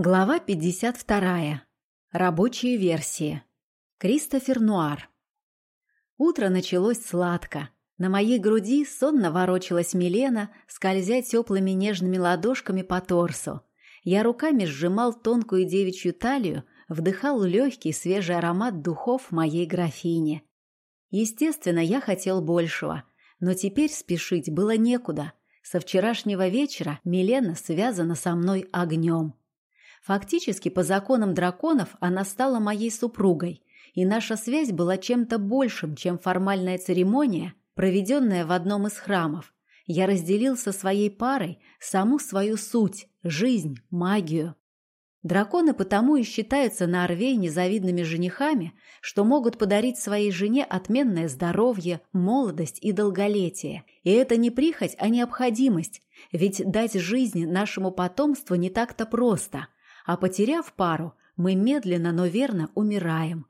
Глава 52. Рабочие версии. Кристофер Нуар. Утро началось сладко. На моей груди сонно ворочалась Милена, скользя теплыми нежными ладошками по торсу. Я руками сжимал тонкую девичью талию, вдыхал легкий свежий аромат духов моей графини. Естественно, я хотел большего, но теперь спешить было некуда. Со вчерашнего вечера Милена связана со мной огнем. Фактически, по законам драконов, она стала моей супругой, и наша связь была чем-то большим, чем формальная церемония, проведенная в одном из храмов. Я разделил со своей парой саму свою суть, жизнь, магию. Драконы потому и считаются на Орвей незавидными женихами, что могут подарить своей жене отменное здоровье, молодость и долголетие. И это не прихоть, а необходимость, ведь дать жизнь нашему потомству не так-то просто – а потеряв пару, мы медленно, но верно умираем.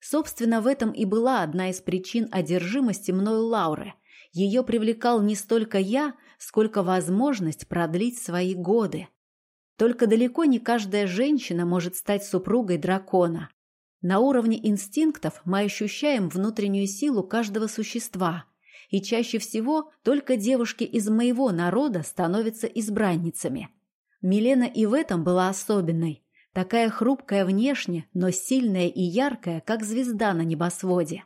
Собственно, в этом и была одна из причин одержимости мною Лауры. Ее привлекал не столько я, сколько возможность продлить свои годы. Только далеко не каждая женщина может стать супругой дракона. На уровне инстинктов мы ощущаем внутреннюю силу каждого существа, и чаще всего только девушки из моего народа становятся избранницами – Милена и в этом была особенной. Такая хрупкая внешне, но сильная и яркая, как звезда на небосводе.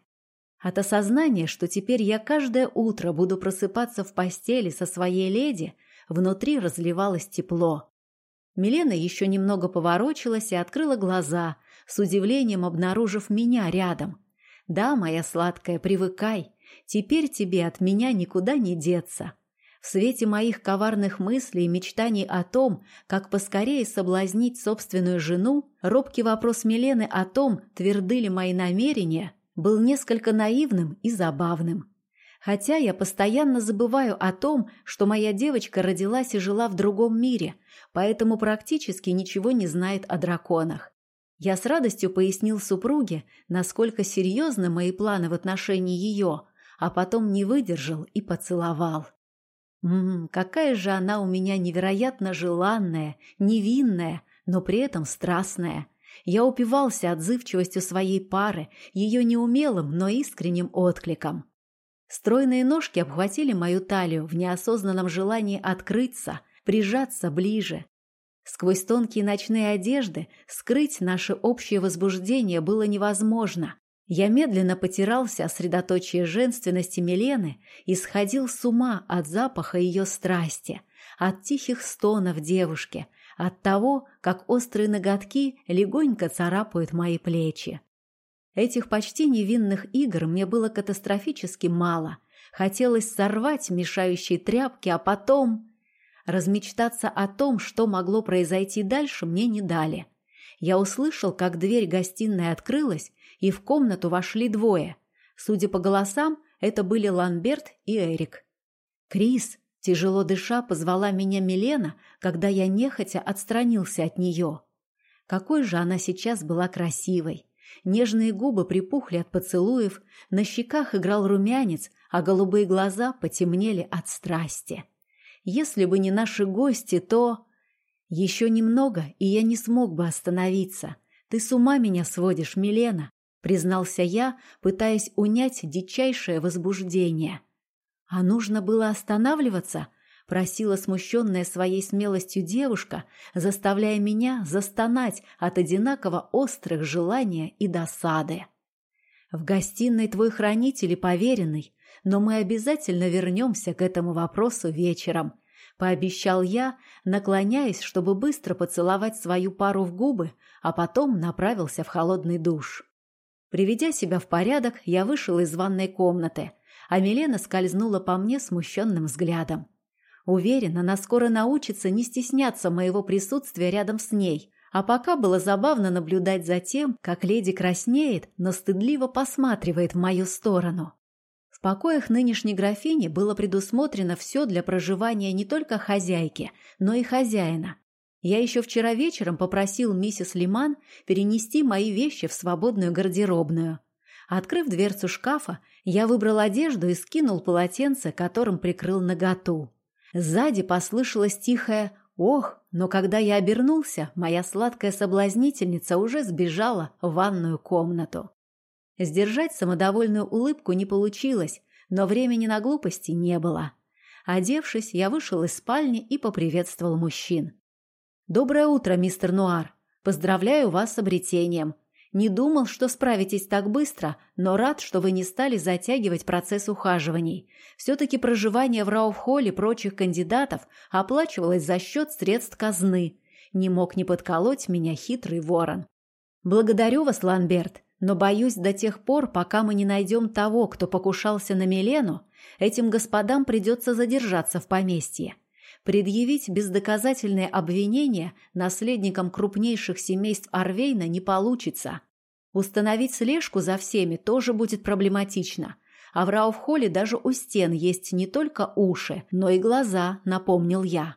От осознания, что теперь я каждое утро буду просыпаться в постели со своей леди, внутри разливалось тепло. Милена еще немного поворочилась и открыла глаза, с удивлением обнаружив меня рядом. «Да, моя сладкая, привыкай. Теперь тебе от меня никуда не деться. В свете моих коварных мыслей и мечтаний о том, как поскорее соблазнить собственную жену, робкий вопрос Милены о том, тверды ли мои намерения, был несколько наивным и забавным. Хотя я постоянно забываю о том, что моя девочка родилась и жила в другом мире, поэтому практически ничего не знает о драконах. Я с радостью пояснил супруге, насколько серьезны мои планы в отношении ее, а потом не выдержал и поцеловал. Ммм, какая же она у меня невероятно желанная, невинная, но при этом страстная. Я упивался отзывчивостью своей пары, ее неумелым, но искренним откликом. Стройные ножки обхватили мою талию в неосознанном желании открыться, прижаться ближе. Сквозь тонкие ночные одежды скрыть наше общее возбуждение было невозможно. Я медленно потирался о средоточие женственности Милены и сходил с ума от запаха ее страсти, от тихих стонов девушки, от того, как острые ноготки легонько царапают мои плечи. Этих почти невинных игр мне было катастрофически мало. Хотелось сорвать мешающие тряпки, а потом... Размечтаться о том, что могло произойти дальше, мне не дали. Я услышал, как дверь гостиной открылась, и в комнату вошли двое. Судя по голосам, это были Ланберт и Эрик. «Крис!» – тяжело дыша позвала меня Милена, когда я нехотя отстранился от нее. Какой же она сейчас была красивой! Нежные губы припухли от поцелуев, на щеках играл румянец, а голубые глаза потемнели от страсти. Если бы не наши гости, то... Еще немного, и я не смог бы остановиться. Ты с ума меня сводишь, Милена признался я, пытаясь унять дичайшее возбуждение. А нужно было останавливаться, просила смущенная своей смелостью девушка, заставляя меня застонать от одинаково острых желания и досады. В гостиной твой хранитель и поверенный, но мы обязательно вернемся к этому вопросу вечером, пообещал я, наклоняясь, чтобы быстро поцеловать свою пару в губы, а потом направился в холодный душ. Приведя себя в порядок, я вышел из ванной комнаты, а Милена скользнула по мне смущенным взглядом. Уверена, она скоро научится не стесняться моего присутствия рядом с ней, а пока было забавно наблюдать за тем, как леди краснеет, но стыдливо посматривает в мою сторону. Покоях нынешней графини было предусмотрено все для проживания не только хозяйки, но и хозяина, я еще вчера вечером попросил миссис Лиман перенести мои вещи в свободную гардеробную. Открыв дверцу шкафа, я выбрал одежду и скинул полотенце, которым прикрыл наготу. Сзади послышалось тихое Ох, но когда я обернулся, моя сладкая соблазнительница уже сбежала в ванную комнату. Сдержать самодовольную улыбку не получилось, но времени на глупости не было. Одевшись, я вышел из спальни и поприветствовал мужчин. «Доброе утро, мистер Нуар. Поздравляю вас с обретением. Не думал, что справитесь так быстро, но рад, что вы не стали затягивать процесс ухаживаний. Все-таки проживание в Рауфхолле прочих кандидатов оплачивалось за счет средств казны. Не мог не подколоть меня хитрый ворон. Благодарю вас, Ланберт, но боюсь до тех пор, пока мы не найдем того, кто покушался на Милену, этим господам придется задержаться в поместье. Предъявить бездоказательные обвинения наследникам крупнейших семейств Арвейна не получится. Установить слежку за всеми тоже будет проблематично. А в Рауфхолле даже у стен есть не только уши, но и глаза, напомнил я.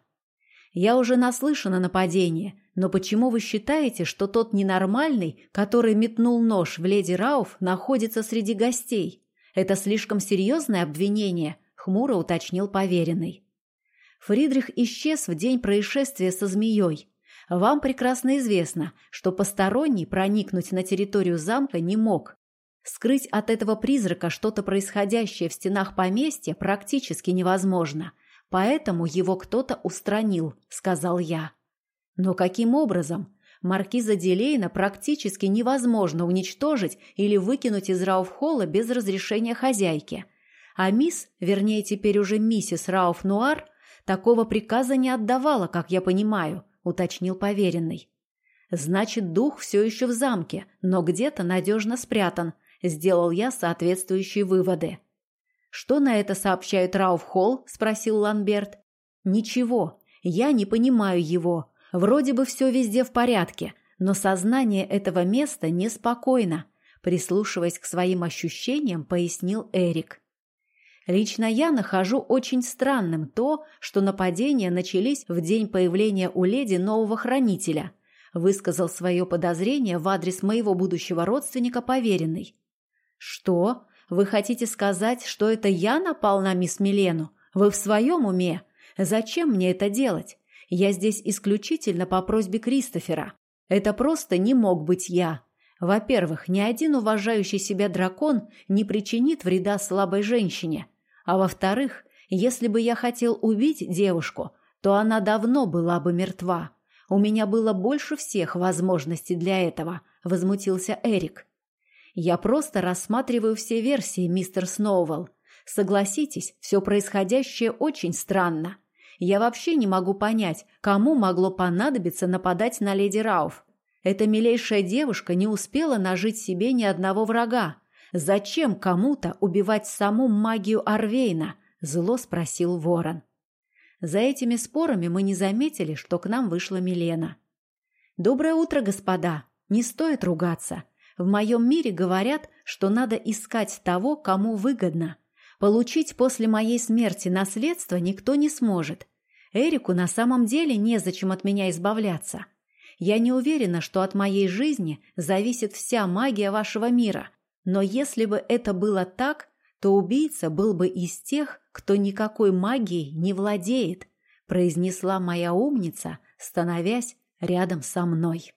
Я уже наслышан о нападении, но почему вы считаете, что тот ненормальный, который метнул нож в леди Рауф, находится среди гостей? Это слишком серьезное обвинение, хмуро уточнил поверенный. Фридрих исчез в день происшествия со змеей. Вам прекрасно известно, что посторонний проникнуть на территорию замка не мог. Скрыть от этого призрака что-то происходящее в стенах поместья практически невозможно, поэтому его кто-то устранил, сказал я. Но каким образом? Маркиза Дилейна практически невозможно уничтожить или выкинуть из Рауфхолла без разрешения хозяйки. А мисс, вернее теперь уже миссис Рауф-Нуар, Такого приказа не отдавала, как я понимаю, уточнил поверенный. Значит, дух все еще в замке, но где-то надежно спрятан. Сделал я соответствующие выводы. Что на это сообщает Рауф Холл? спросил Ланберт. Ничего, я не понимаю его. Вроде бы все везде в порядке, но сознание этого места неспокойно. Прислушиваясь к своим ощущениям, пояснил Эрик. Лично я нахожу очень странным то, что нападения начались в день появления у леди нового хранителя, высказал свое подозрение в адрес моего будущего родственника поверенный. Что? Вы хотите сказать, что это я напал на мисс Милену? Вы в своем уме? Зачем мне это делать? Я здесь исключительно по просьбе Кристофера. Это просто не мог быть я. Во-первых, ни один уважающий себя дракон не причинит вреда слабой женщине – а во-вторых, если бы я хотел убить девушку, то она давно была бы мертва. У меня было больше всех возможностей для этого, возмутился Эрик. Я просто рассматриваю все версии, мистер Сноувелл. Согласитесь, все происходящее очень странно. Я вообще не могу понять, кому могло понадобиться нападать на леди Рауф. Эта милейшая девушка не успела нажить себе ни одного врага. Зачем кому-то убивать саму магию Арвейна? Зло спросил Ворон. За этими спорами мы не заметили, что к нам вышла Милена. «Доброе утро, господа! Не стоит ругаться. В моем мире говорят, что надо искать того, кому выгодно. Получить после моей смерти наследство никто не сможет. Эрику на самом деле незачем от меня избавляться. Я не уверена, что от моей жизни зависит вся магия вашего мира, но если бы это было так, то убийца был бы из тех, кто никакой магией не владеет, произнесла моя умница, становясь рядом со мной.